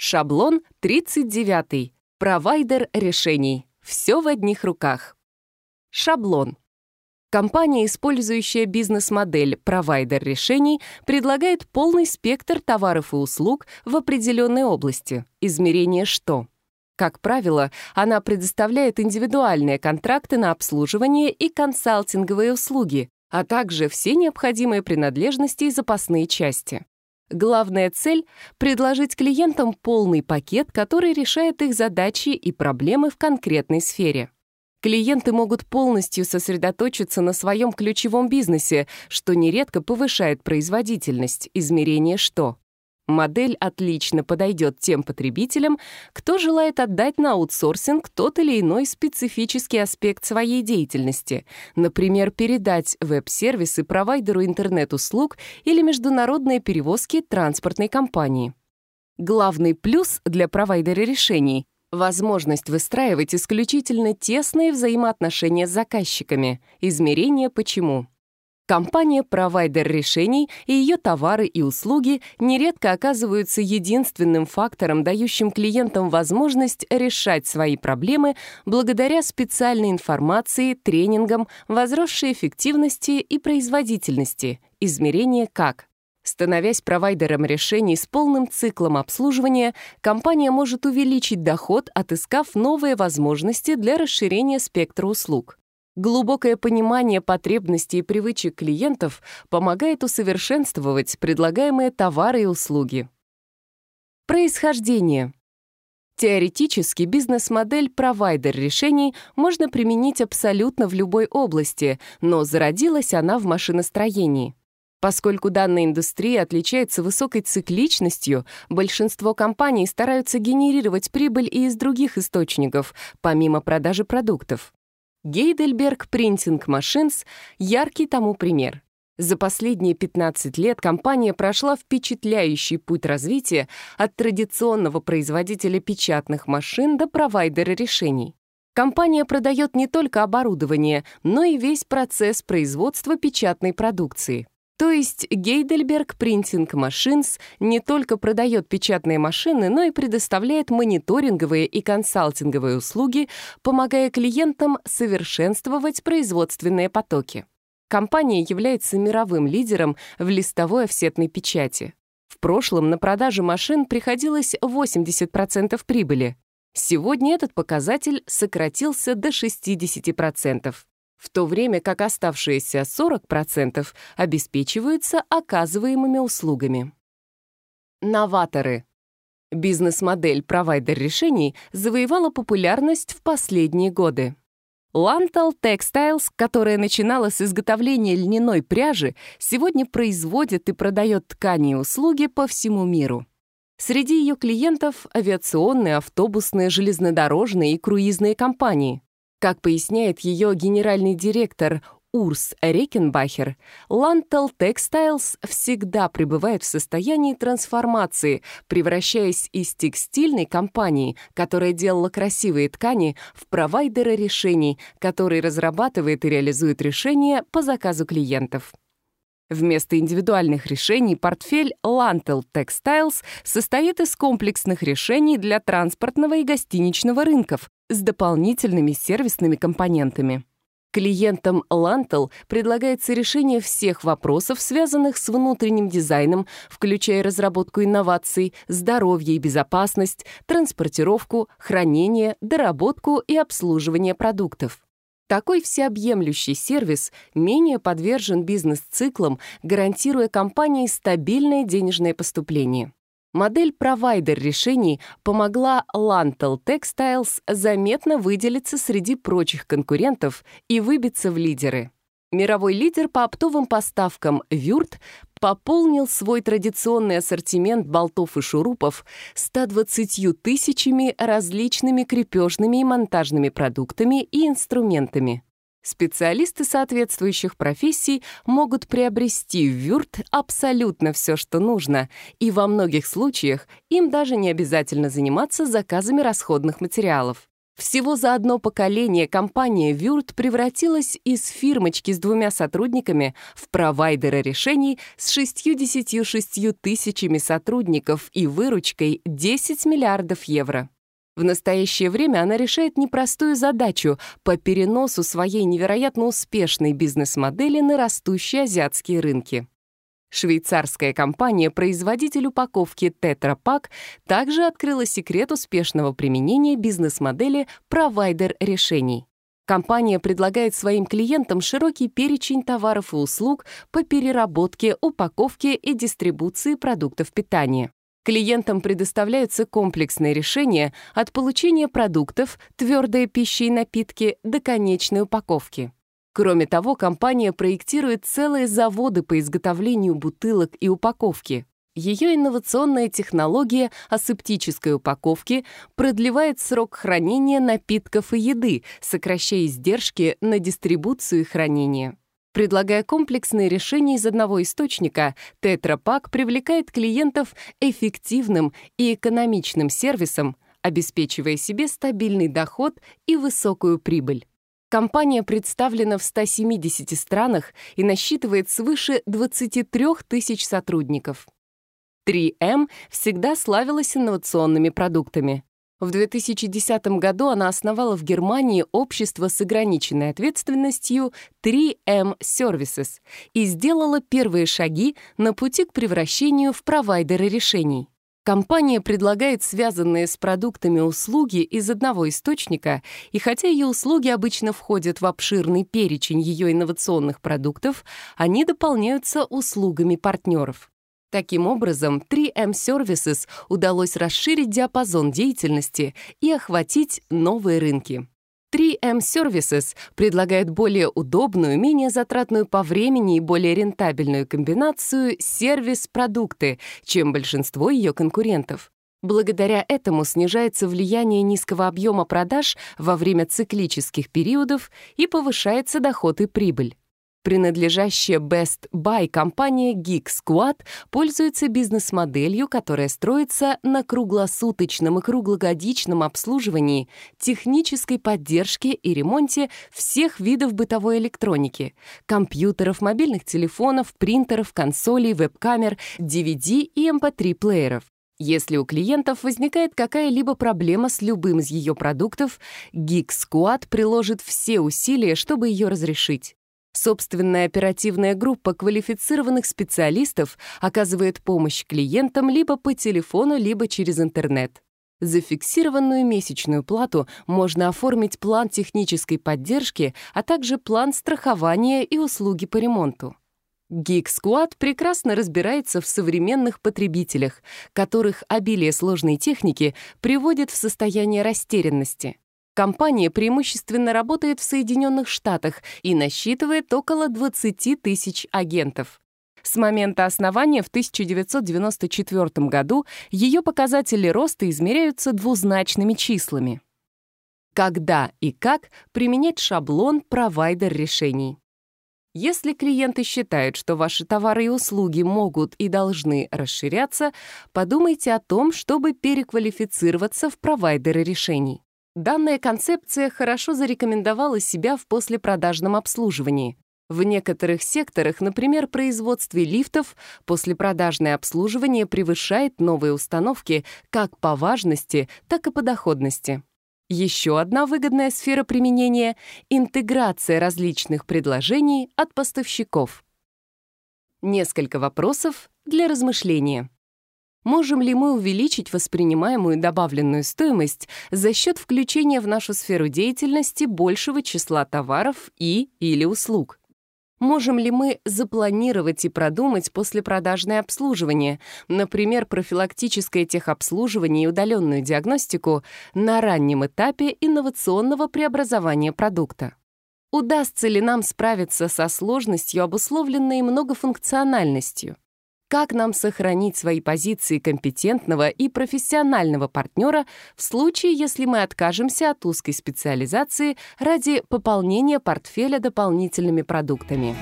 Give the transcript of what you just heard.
Шаблон 39. Провайдер решений. Все в одних руках. Шаблон. Компания, использующая бизнес-модель «провайдер решений», предлагает полный спектр товаров и услуг в определенной области. Измерение «что?». Как правило, она предоставляет индивидуальные контракты на обслуживание и консалтинговые услуги, а также все необходимые принадлежности и запасные части. Главная цель — предложить клиентам полный пакет, который решает их задачи и проблемы в конкретной сфере. Клиенты могут полностью сосредоточиться на своем ключевом бизнесе, что нередко повышает производительность, измерение «что». Модель отлично подойдет тем потребителям, кто желает отдать на аутсорсинг тот или иной специфический аспект своей деятельности, например, передать веб-сервисы провайдеру интернет-услуг или международные перевозки транспортной компании. Главный плюс для провайдера решений — возможность выстраивать исключительно тесные взаимоотношения с заказчиками, измерение «почему». Компания-провайдер решений и ее товары и услуги нередко оказываются единственным фактором, дающим клиентам возможность решать свои проблемы благодаря специальной информации, тренингам, возросшей эффективности и производительности, измерение как. Становясь провайдером решений с полным циклом обслуживания, компания может увеличить доход, отыскав новые возможности для расширения спектра услуг. Глубокое понимание потребностей и привычек клиентов помогает усовершенствовать предлагаемые товары и услуги. Происхождение. Теоретически бизнес-модель провайдер решений можно применить абсолютно в любой области, но зародилась она в машиностроении. Поскольку данная индустрия отличается высокой цикличностью, большинство компаний стараются генерировать прибыль и из других источников, помимо продажи продуктов. Гейдельберг Printing Машинс — яркий тому пример. За последние 15 лет компания прошла впечатляющий путь развития от традиционного производителя печатных машин до провайдера решений. Компания продает не только оборудование, но и весь процесс производства печатной продукции. То есть Гейдельберг Printing Machines не только продает печатные машины, но и предоставляет мониторинговые и консалтинговые услуги, помогая клиентам совершенствовать производственные потоки. Компания является мировым лидером в листовой офсетной печати. В прошлом на продажу машин приходилось 80% прибыли. Сегодня этот показатель сократился до 60% в то время как оставшиеся 40% обеспечиваются оказываемыми услугами. Новаторы. Бизнес-модель провайдер решений завоевала популярность в последние годы. Lantel Textiles, которая начинала с изготовления льняной пряжи, сегодня производит и продает ткани и услуги по всему миру. Среди ее клиентов — авиационные, автобусные, железнодорожные и круизные компании. Как поясняет ее генеральный директор Урс Рекенбахер, Lantel Textiles всегда пребывает в состоянии трансформации, превращаясь из текстильной компании, которая делала красивые ткани, в провайдера решений, который разрабатывает и реализует решения по заказу клиентов. Вместо индивидуальных решений портфель Lantel Textiles состоит из комплексных решений для транспортного и гостиничного рынков, с дополнительными сервисными компонентами. Клиентам Lantel предлагается решение всех вопросов, связанных с внутренним дизайном, включая разработку инноваций, здоровье и безопасность, транспортировку, хранение, доработку и обслуживание продуктов. Такой всеобъемлющий сервис менее подвержен бизнес-циклам, гарантируя компании стабильное денежное поступление. Модель-провайдер решений помогла Lantel Textiles заметно выделиться среди прочих конкурентов и выбиться в лидеры. Мировой лидер по оптовым поставкам «Вюрт» пополнил свой традиционный ассортимент болтов и шурупов 120 тысячами различными крепежными и монтажными продуктами и инструментами. Специалисты соответствующих профессий могут приобрести в Вюрт абсолютно все, что нужно, и во многих случаях им даже не обязательно заниматься заказами расходных материалов. Всего за одно поколение компания Вюрт превратилась из фирмочки с двумя сотрудниками в провайдера решений с 66 тысячами сотрудников и выручкой 10 миллиардов евро. В настоящее время она решает непростую задачу по переносу своей невероятно успешной бизнес-модели на растущие азиатские рынки. Швейцарская компания, производитель упаковки Tetra Pak, также открыла секрет успешного применения бизнес-модели «провайдер решений». Компания предлагает своим клиентам широкий перечень товаров и услуг по переработке, упаковке и дистрибуции продуктов питания клиентам предоставляются комплексные решения от получения продуктов, твердой пищи и напитки до конечной упаковки. Кроме того, компания проектирует целые заводы по изготовлению бутылок и упаковки. Ее инновационная технология асептической упаковки продлевает срок хранения напитков и еды, сокращая издержки на дистрибуцию и хранение. Предлагая комплексные решения из одного источника, Тетрапак привлекает клиентов эффективным и экономичным сервисом, обеспечивая себе стабильный доход и высокую прибыль. Компания представлена в 170 странах и насчитывает свыше 23 тысяч сотрудников. 3М эм всегда славилась инновационными продуктами. В 2010 году она основала в Германии общество с ограниченной ответственностью 3M Services эм и сделала первые шаги на пути к превращению в провайдера решений. Компания предлагает связанные с продуктами услуги из одного источника, и хотя ее услуги обычно входят в обширный перечень ее инновационных продуктов, они дополняются услугами партнеров. Таким образом, 3M Services удалось расширить диапазон деятельности и охватить новые рынки. 3M Services предлагает более удобную, менее затратную по времени и более рентабельную комбинацию сервис-продукты, чем большинство ее конкурентов. Благодаря этому снижается влияние низкого объема продаж во время циклических периодов и повышается доход и прибыль. Принадлежащая Best Buy компания Geek Squad пользуется бизнес-моделью, которая строится на круглосуточном и круглогодичном обслуживании, технической поддержке и ремонте всех видов бытовой электроники — компьютеров, мобильных телефонов, принтеров, консолей, веб-камер, DVD и эм MP3-плееров. Если у клиентов возникает какая-либо проблема с любым из ее продуктов, Geek Squad приложит все усилия, чтобы ее разрешить. Собственная оперативная группа квалифицированных специалистов оказывает помощь клиентам либо по телефону, либо через интернет. За фиксированную месячную плату можно оформить план технической поддержки, а также план страхования и услуги по ремонту. Geek Squad прекрасно разбирается в современных потребителях, которых обилие сложной техники приводит в состояние растерянности. Компания преимущественно работает в Соединенных Штатах и насчитывает около 20 тысяч агентов. С момента основания в 1994 году ее показатели роста измеряются двузначными числами. Когда и как применять шаблон «Провайдер решений». Если клиенты считают, что ваши товары и услуги могут и должны расширяться, подумайте о том, чтобы переквалифицироваться в провайдеры решений. Данная концепция хорошо зарекомендовала себя в послепродажном обслуживании. В некоторых секторах, например, производстве лифтов, послепродажное обслуживание превышает новые установки как по важности, так и по доходности. Еще одна выгодная сфера применения — интеграция различных предложений от поставщиков. Несколько вопросов для размышления можем ли мы увеличить воспринимаемую добавленную стоимость за счет включения в нашу сферу деятельности большего числа товаров и или услуг. Можем ли мы запланировать и продумать послепродажное обслуживание, например, профилактическое техобслуживание и удаленную диагностику на раннем этапе инновационного преобразования продукта? Удастся ли нам справиться со сложностью, обусловленной многофункциональностью? как нам сохранить свои позиции компетентного и профессионального партнера в случае, если мы откажемся от узкой специализации ради пополнения портфеля дополнительными продуктами.